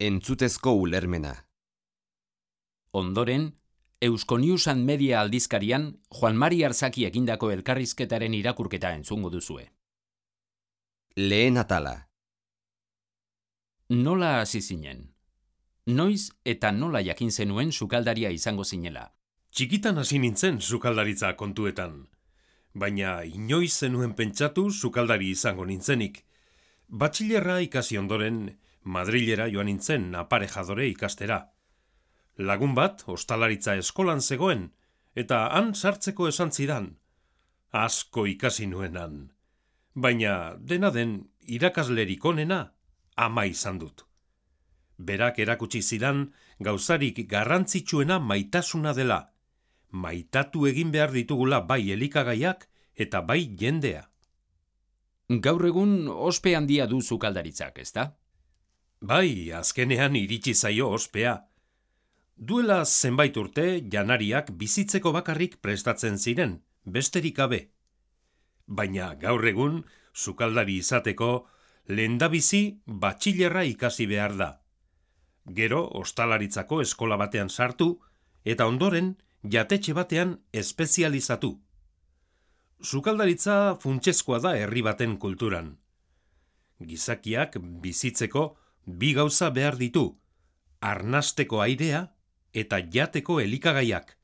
Entzutezko ulermena. Ondoren, Eusko News and Media aldizkarian Juan Mari Arzaki egindako elkarrizketaren irakurketa entzungo duzue. Lehen atala. Nola hasi zinen? Noiz eta nola jakin zenuen sukaldaria izango zinela? Txikitan hasi nintzen sukaldaritza kontuetan. Baina inoiz zenuen pentsatu sukaldari izango nintzenik. Batxilerra ikasi ondoren, Madrilera joan nintzen aparejadore ikastera. Lagun bat, ostalaritza eskolan zegoen, eta han sartzeko esan zidan. Asko ikasi nuenan. Baina, dena den, irakaslerik onena, ama izan dut. Berak erakutsi zidan, gauzarik garrantzitsuena maitasuna dela. Maitatu egin behar ditugula bai elikagaiak eta bai jendea. Gaur egun ospe handia du zukaldaritzak, ezta? Bai, azkenean iritsi zaio ospea. Duela zenbait urte janariak bizitzeko bakarrik prestatzen ziren, besterik gabe. Baina gaur egun, sukaldari izateko, lehendabizi batxilerra ikasi behar da. Gero, ostalaritzako eskola batean sartu, eta ondoren, jatetxe batean espezializatu. Sukaldaritza funtsezkoa da herri baten kulturan. Gizakiak bizitzeko bi gauza behar ditu, arnasteko airea eta jateko elikagaiak.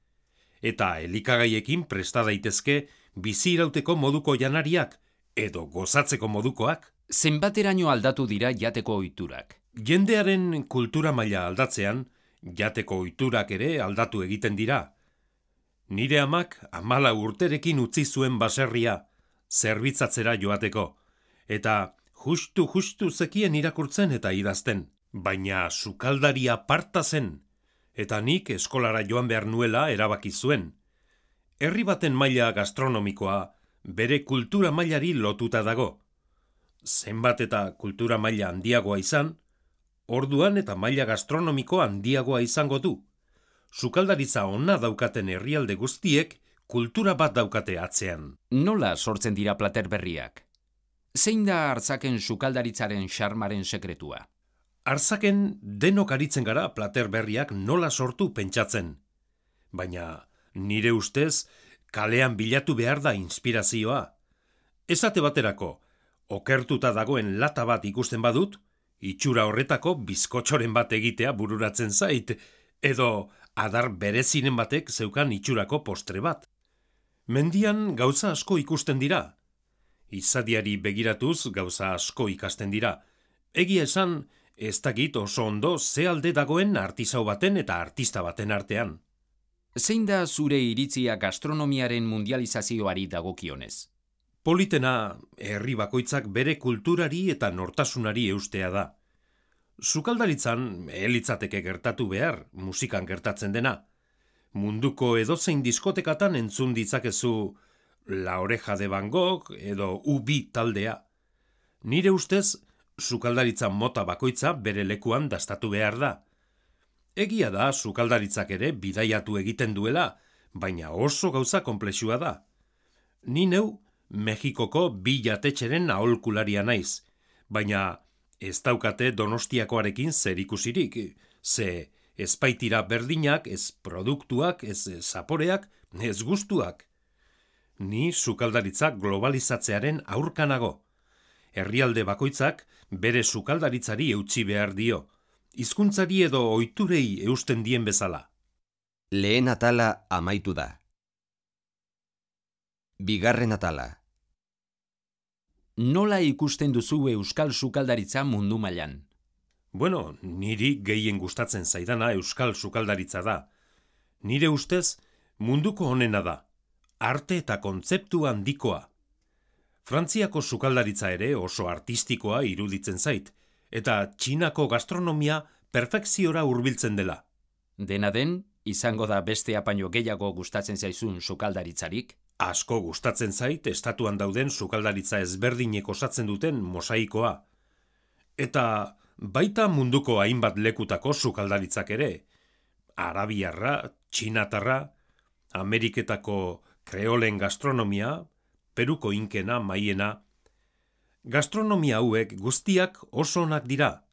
Eta elikagaiekin presta daitezke bizirauteko moduko janariak edo gozatzeko modukoak. Zenbateraino aldatu dira jateko ohiturak. Jendearen kultura maila aldatzean, jateko ohiturak ere aldatu egiten dira. Nire amak amala urterekin utzi zuen baserria, zerbitzatzera joateko, eta justu-justu zekien irakurtzen eta idazten, baina sukaldaria parta zen, eta nik eskolara joan behar nuela erabaki zuen. Herri baten maila gastronomikoa bere kultura mailari lotuta dago. Zenbat eta kultura maila handiagoa izan, orduan eta maila gastronomiko handiagoa izango du. Sukaldaritza ona daukaten herrialde guztiek kultura bat daukate atzean. Nola sortzen dira plater berriak? Zein da hartzaken sukaldaritzaren xarmaren sekretua? Arzaken denok aritzen gara plater berriak nola sortu pentsatzen. Baina nire ustez kalean bilatu behar da inspirazioa. Ezate baterako, okertuta dagoen lata bat ikusten badut, itxura horretako bizkotxoren bat egitea bururatzen zait, edo adar berezinen batek zeukan itxurako postre bat. Mendian gauza asko ikusten dira, izadiari begiratuz gauza asko ikasten dira. Egia esan, ez dakit oso ondo ze alde dagoen artisau baten eta artista baten artean. Zein da zure iritzia gastronomiaren mundializazioari dagokionez? Politena, herri bakoitzak bere kulturari eta nortasunari eustea da. Sukaldaritzan, elitzateke gertatu behar, musikan gertatzen dena. Munduko edozein diskotekatan entzun ditzakezu La Oreja de Van Gogh edo Ubi taldea. Nire ustez, sukaldaritza mota bakoitza bere lekuan dastatu behar da. Egia da, sukaldaritzak ere bidaiatu egiten duela, baina oso gauza komplexua da. Ni neu, Mexikoko bi jatetxeren aholkularia naiz, baina ez daukate donostiakoarekin zer ikusirik, ze ezpaitira berdinak, ez produktuak, ez zaporeak, ez gustuak ni sukaldaritza globalizatzearen aurkanago. Herrialde bakoitzak bere sukaldaritzari eutxi behar dio, hizkuntzari edo ohiturei eusten dien bezala. Lehen atala amaitu da. Bigarren atala. Nola ikusten duzu euskal sukaldaritza mundu mailan? Bueno, niri gehien gustatzen zaidana euskal sukaldaritza da. Nire ustez, munduko honena da arte eta kontzeptu handikoa. Frantziako sukaldaritza ere oso artistikoa iruditzen zait, eta txinako gastronomia perfekziora hurbiltzen dela. Dena den, izango da beste apaino gehiago gustatzen zaizun sukaldaritzarik? Asko gustatzen zait, estatuan dauden sukaldaritza ezberdinek osatzen duten mosaikoa. Eta baita munduko hainbat lekutako sukaldaritzak ere. Arabiarra, txinatarra, Ameriketako kreolen gastronomia, peruko inkena maiena, gastronomia hauek guztiak oso onak dira.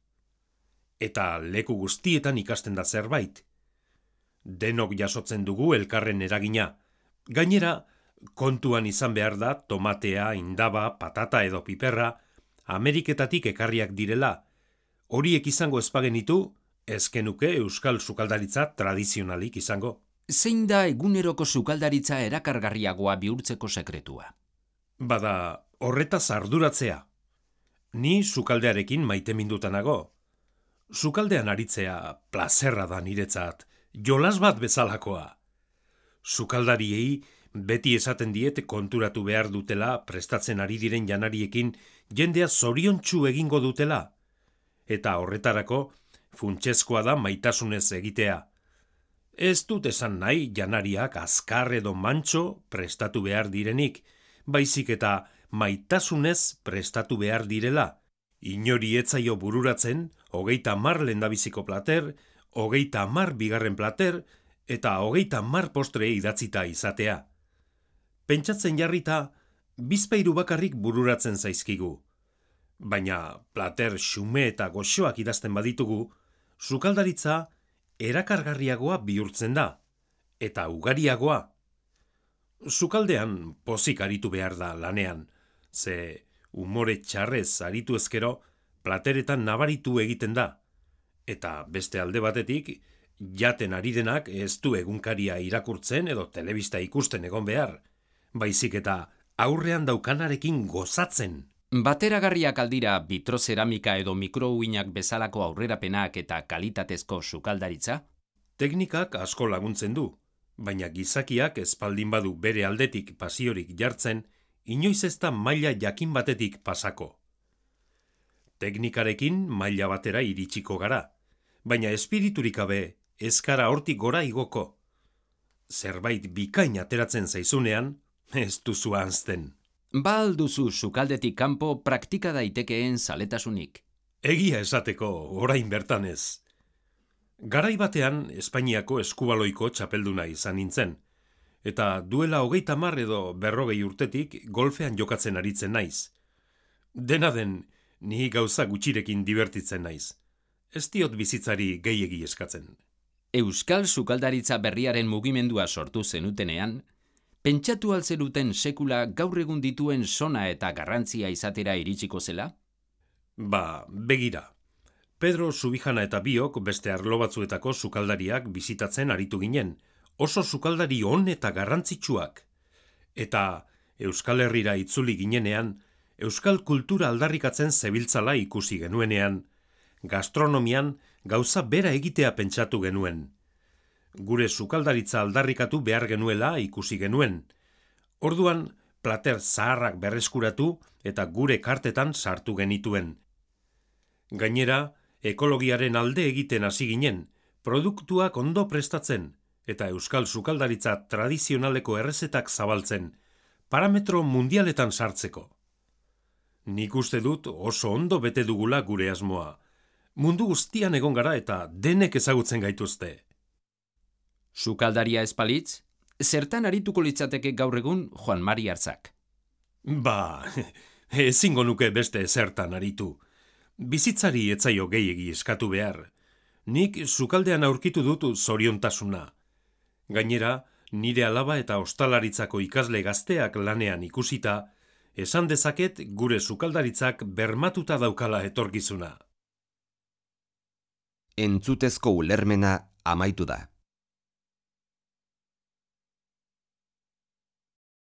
eta leku guztietan ikasten da zerbait. Denok jasotzen dugu elkarren eragina. Gainera, kontuan izan behar da tomatea, indaba, patata edo piperra, Ameriketatik ekarriak direla. Horiek izango espagenitu, ezkenuke euskal sukaldaritza tradizionalik izango. Zein da eguneroko sukaldaritza erakargarriagoa bihurtzeko sekretua? Bada, horretaz arduratzea. Ni sukaldearekin maite mindutanago. Sukaldean aritzea plazerra da niretzat, jolas bat bezalakoa. Sukaldariei beti esaten diet konturatu behar dutela prestatzen ari diren janariekin jendea zoriontsu egingo dutela. Eta horretarako, funtsezkoa da maitasunez egitea. Ez dut esan nahi janariak azkar edo mantxo prestatu behar direnik, baizik eta maitasunez prestatu behar direla. Inori etzaio bururatzen, hogeita mar lendabiziko plater, hogeita mar bigarren plater, eta hogeita mar postre idatzita izatea. Pentsatzen jarrita, bizpeiru bakarrik bururatzen zaizkigu. Baina plater xume eta goxoak idazten baditugu, sukaldaritza erakargarriagoa bihurtzen da, eta ugariagoa. Sukaldean pozik aritu behar da lanean, ze umore txarrez aritu ezkero plateretan nabaritu egiten da, eta beste alde batetik, jaten ari denak ez du egunkaria irakurtzen edo telebista ikusten egon behar, baizik eta aurrean daukanarekin gozatzen. Bateragarriak aldira bitrozeramika edo mikrouinak bezalako aurrerapenak eta kalitatezko sukaldaritza? Teknikak asko laguntzen du, baina gizakiak espaldin badu bere aldetik pasiorik jartzen, inoiz ez da maila jakin batetik pasako. Teknikarekin maila batera iritsiko gara, baina espiriturik gabe ezkara hortik gora igoko. Zerbait bikain ateratzen zaizunean, ez duzu anzten. Ba alduzu sukaldetik kanpo praktika daitekeen zaletasunik. Egia esateko orain bertan ez. Garai batean Espainiako eskubaloiko txapelduna izan nintzen, eta duela hogeita mar edo berrogei urtetik golfean jokatzen aritzen naiz. Dena den, ni gauza gutxirekin divertitzen naiz. Ez diot bizitzari gehiegi eskatzen. Euskal sukaldaritza berriaren mugimendua sortu zenutenean, pentsatu altzeruten sekula gaur egun dituen sona eta garrantzia izatera iritsiko zela? Ba, begira. Pedro Subijana eta biok beste arlo batzuetako sukaldariak bizitatzen aritu ginen, oso sukaldari on eta garrantzitsuak. Eta Euskal Herrira itzuli ginenean, Euskal kultura aldarrikatzen zebiltzala ikusi genuenean, gastronomian gauza bera egitea pentsatu genuen gure sukaldaritza aldarrikatu behar genuela ikusi genuen. Orduan, plater zaharrak berreskuratu eta gure kartetan sartu genituen. Gainera, ekologiaren alde egiten hasi ginen, produktuak ondo prestatzen eta euskal sukaldaritza tradizionaleko errezetak zabaltzen, parametro mundialetan sartzeko. Nik uste dut oso ondo bete dugula gure asmoa. Mundu guztian egon gara eta denek ezagutzen gaituzte. Sukaldaria espalitz, zertan arituko litzateke gaur egun Juan Mari Artzak. Ba, ezingo nuke beste zertan aritu. Bizitzari etzaio gehiegi eskatu behar. Nik sukaldean aurkitu dutu zoriontasuna. Gainera, nire alaba eta ostalaritzako ikasle gazteak lanean ikusita, esan dezaket gure sukaldaritzak bermatuta daukala etorkizuna. Entzutezko ulermena amaitu da.